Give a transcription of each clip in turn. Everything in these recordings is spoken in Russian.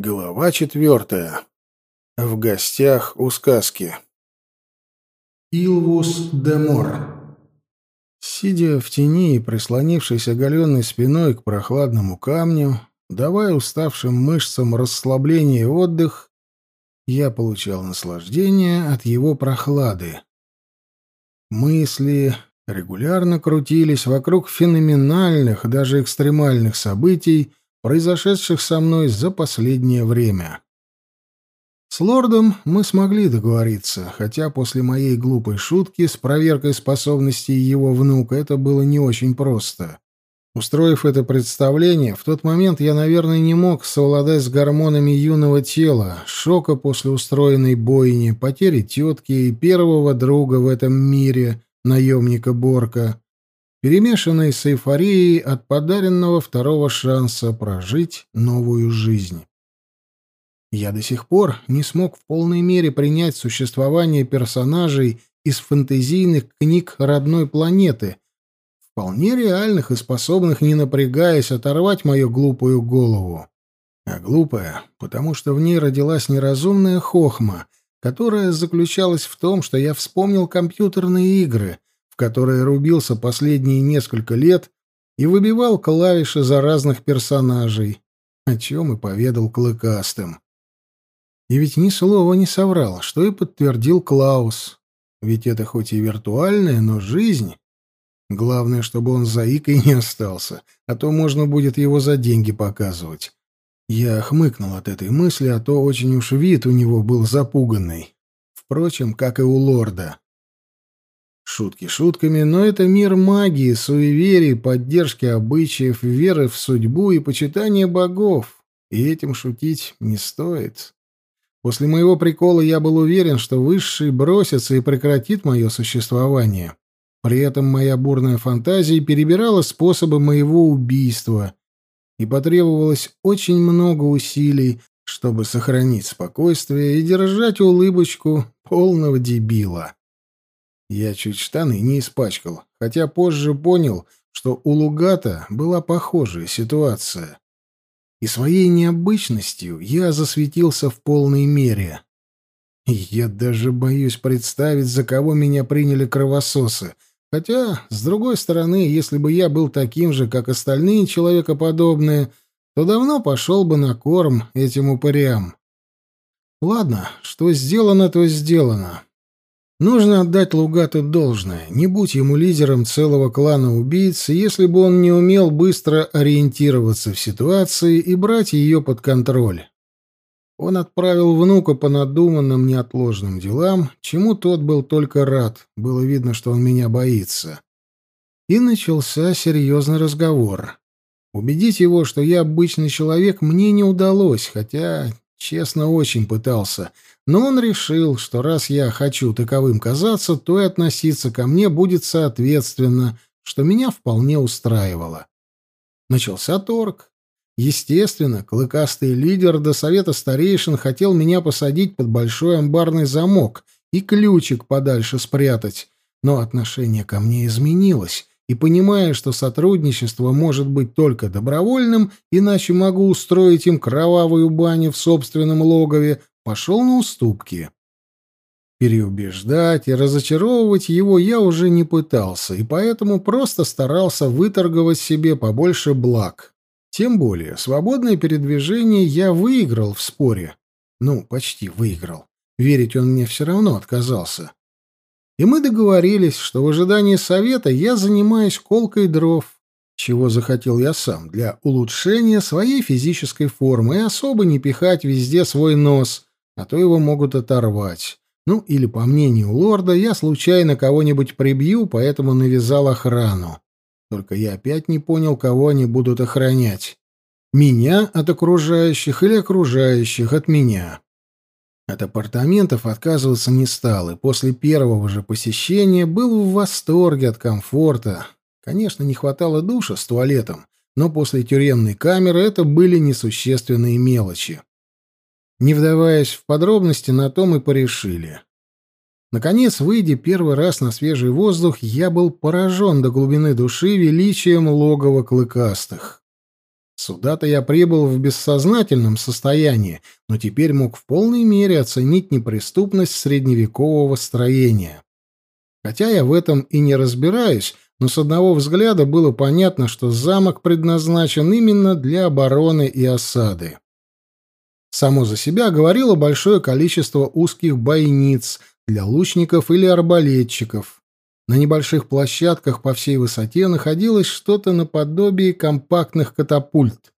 Глава четвертая. В гостях у сказки. Илвус де Мор. Сидя в тени и прислонившись оголенной спиной к прохладному камню, давая уставшим мышцам расслабление и отдых, я получал наслаждение от его прохлады. Мысли регулярно крутились вокруг феноменальных, даже экстремальных событий, произошедших со мной за последнее время. С лордом мы смогли договориться, хотя после моей глупой шутки с проверкой способностей его внука это было не очень просто. Устроив это представление, в тот момент я, наверное, не мог совладать с гормонами юного тела, шока после устроенной бойни, потери тетки и первого друга в этом мире, наемника Борка перемешанной с эйфорией от подаренного второго шанса прожить новую жизнь. Я до сих пор не смог в полной мере принять существование персонажей из фэнтезийных книг родной планеты, вполне реальных и способных, не напрягаясь, оторвать мою глупую голову. А глупая, потому что в ней родилась неразумная хохма, которая заключалась в том, что я вспомнил компьютерные игры — которой рубился последние несколько лет и выбивал клавиши за разных персонажей, о чем и поведал Клыкастым. И ведь ни слова не соврал, что и подтвердил Клаус. Ведь это хоть и виртуальная, но жизнь. Главное, чтобы он заикой не остался, а то можно будет его за деньги показывать. Я хмыкнул от этой мысли, а то очень уж вид у него был запуганный. Впрочем, как и у лорда. Шутки шутками, но это мир магии, суеверий, поддержки обычаев, веры в судьбу и почитания богов. И этим шутить не стоит. После моего прикола я был уверен, что высший бросится и прекратит мое существование. При этом моя бурная фантазия перебирала способы моего убийства, и потребовалось очень много усилий, чтобы сохранить спокойствие и держать улыбочку полного дебила. Я чуть штаны не испачкал, хотя позже понял, что у Лугата была похожая ситуация. И своей необычностью я засветился в полной мере. Я даже боюсь представить, за кого меня приняли кровососы. Хотя, с другой стороны, если бы я был таким же, как остальные человекоподобные, то давно пошел бы на корм этим упырям. Ладно, что сделано, то сделано. Нужно отдать Лугату должное. Не будь ему лидером целого клана убийц, если бы он не умел быстро ориентироваться в ситуации и брать ее под контроль. Он отправил внука по надуманным неотложным делам, чему тот был только рад, было видно, что он меня боится. И начался серьезный разговор. Убедить его, что я обычный человек, мне не удалось, хотя Честно, очень пытался. Но он решил, что раз я хочу таковым казаться, то и относиться ко мне будет соответственно, что меня вполне устраивало. Начался торг. Естественно, клыкастый лидер до совета старейшин хотел меня посадить под большой амбарный замок и ключик подальше спрятать, но отношение ко мне изменилось, и понимая, что сотрудничество может быть только добровольным, иначе могу устроить им кровавую баню в собственном логове, пошел на уступки. Переубеждать и разочаровывать его я уже не пытался, и поэтому просто старался выторговать себе побольше благ. Тем более, свободное передвижение я выиграл в споре. Ну, почти выиграл. Верить он мне все равно отказался. И мы договорились, что в ожидании совета я занимаюсь колкой дров, чего захотел я сам, для улучшения своей физической формы и особо не пихать везде свой нос, а то его могут оторвать. Ну, или, по мнению лорда, я случайно кого-нибудь прибью, поэтому навязал охрану. Только я опять не понял, кого они будут охранять. Меня от окружающих или окружающих от меня. От апартаментов отказываться не стал, и после первого же посещения был в восторге от комфорта. Конечно, не хватало душа с туалетом, но после тюремной камеры это Сюда-то я прибыл в бессознательном состоянии, но теперь мог в полной мере оценить неприступность средневекового строения. Хотя я в этом и не разбираюсь, но с одного взгляда было понятно, что замок предназначен именно для обороны и осады. Само за себя говорило большое количество узких бойниц для лучников или арбалетчиков. На небольших площадках по всей высоте находилось что-то наподобие компактных катапульт.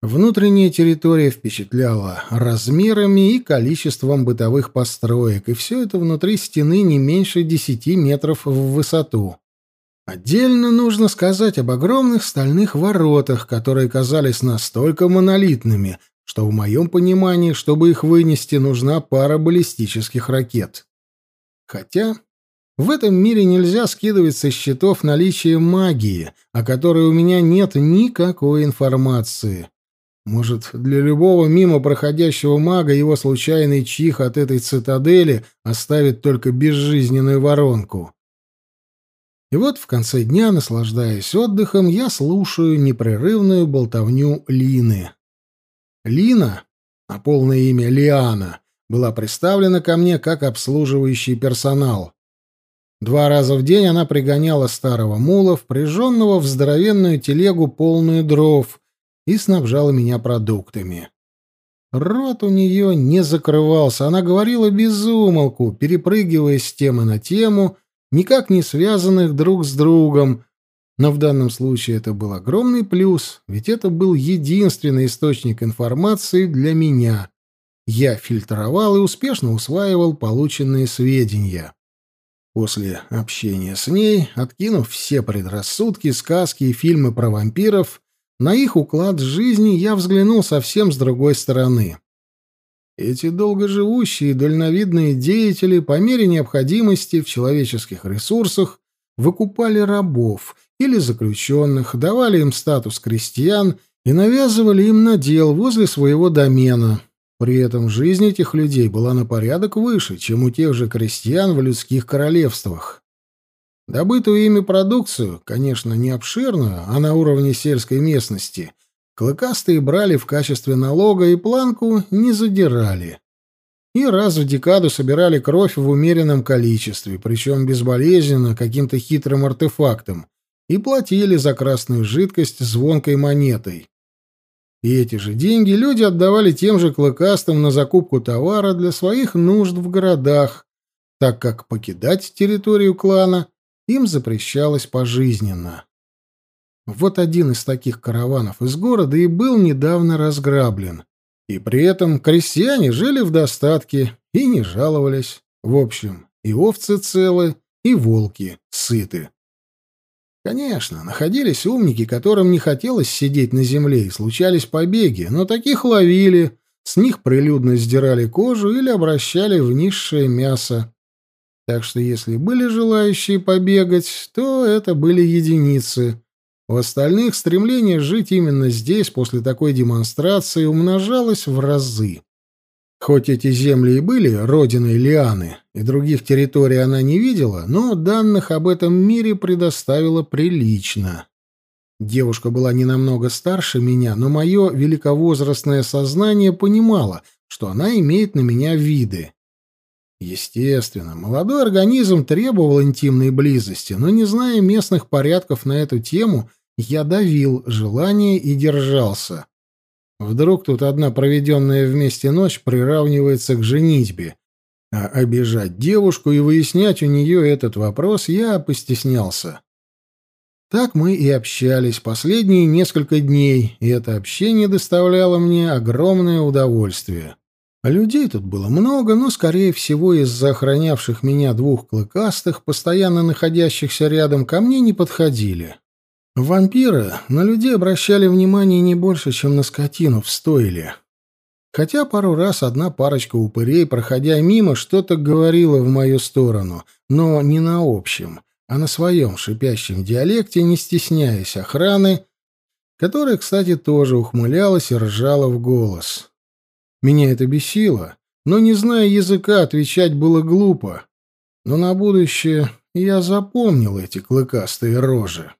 Внутренняя территория впечатляла размерами и количеством бытовых построек, и все это внутри стены не меньше десяти метров в высоту. Отдельно нужно сказать об огромных стальных воротах, которые казались настолько монолитными, что в моем понимании, чтобы их вынести, нужна пара баллистических ракет. Хотя в этом мире нельзя скидывать со счетов наличие магии, о которой у меня нет никакой информации. Может, для любого мимо проходящего мага его случайный чих от этой цитадели оставит только безжизненную воронку. И вот в конце дня, наслаждаясь отдыхом, я слушаю непрерывную болтовню Лины. Лина, а полное имя Лиана, была представлена ко мне как обслуживающий персонал. Два раза в день она пригоняла старого мула, впряженного в здоровенную телегу, полную дров, и снабжала меня продуктами. Рот у нее не закрывался, она говорила без умолку, перепрыгивая с темы на тему, никак не связанных друг с другом, но в данном случае это был огромный плюс, ведь это был единственный источник информации для меня. Я фильтровал и успешно усваивал полученные сведения. После общения с ней, откинув все предрассудки, сказки и фильмы про вампиров, на их уклад жизни я взглянул совсем с другой стороны. Эти долгоживущие дальновидные деятели по мере необходимости в человеческих ресурсах выкупали рабов или заключенных, давали им статус крестьян и навязывали им надел возле своего домена – при Приэтому жизнь этих людей была на порядок выше, чем у тех же крестьян в людских королевствах. Добытую ими продукцию, конечно, не обширную, а на уровне сельской местности, клыкастые брали в качестве налога и планку не задирали. И раз в декаду собирали кровь в умеренном количестве, причем безболезненно, каким-то хитрым артефактом, и платили за красную жидкость звонкой монетой. И эти же деньги люди отдавали тем же клыкастым на закупку товара для своих нужд в городах, так как покидать территорию клана им запрещалось пожизненно. Вот один из таких караванов из города и был недавно разграблен. И при этом крестьяне жили в достатке и не жаловались. В общем, и овцы целы, и волки сыты. Конечно, находились умники, которым не хотелось сидеть на земле, и случались побеги, но таких ловили, с них прилюдно сдирали кожу или обращали в низшее мясо. Так что если были желающие побегать, то это были единицы. У остальных стремление жить именно здесь после такой демонстрации умножалось в разы. Хоть эти земли и были родиной Лианы, и других территорий она не видела, но данных об этом мире предоставила прилично. Девушка была не намного старше меня, но мое великовозрастное сознание понимало, что она имеет на меня виды. Естественно, молодой организм требовал интимной близости, но, не зная местных порядков на эту тему, я давил желание и держался. Вдруг тут одна проведенная вместе ночь приравнивается к женитьбе. А обижать девушку и выяснять у нее этот вопрос я постеснялся. Так мы и общались последние несколько дней, и это общение доставляло мне огромное удовольствие. Людей тут было много, но, скорее всего, из-за охранявших меня двух клыкастых, постоянно находящихся рядом, ко мне не подходили. Вампиры на людей обращали внимание не больше, чем на скотину в стойле. Хотя пару раз одна парочка упырей, проходя мимо, что-то говорила в мою сторону, но не на общем, а на своем шипящем диалекте, не стесняясь охраны, которая, кстати, тоже ухмылялась и ржала в голос. Меня это бесило, но, не зная языка, отвечать было глупо. Но на будущее я запомнил эти клыкастые рожи.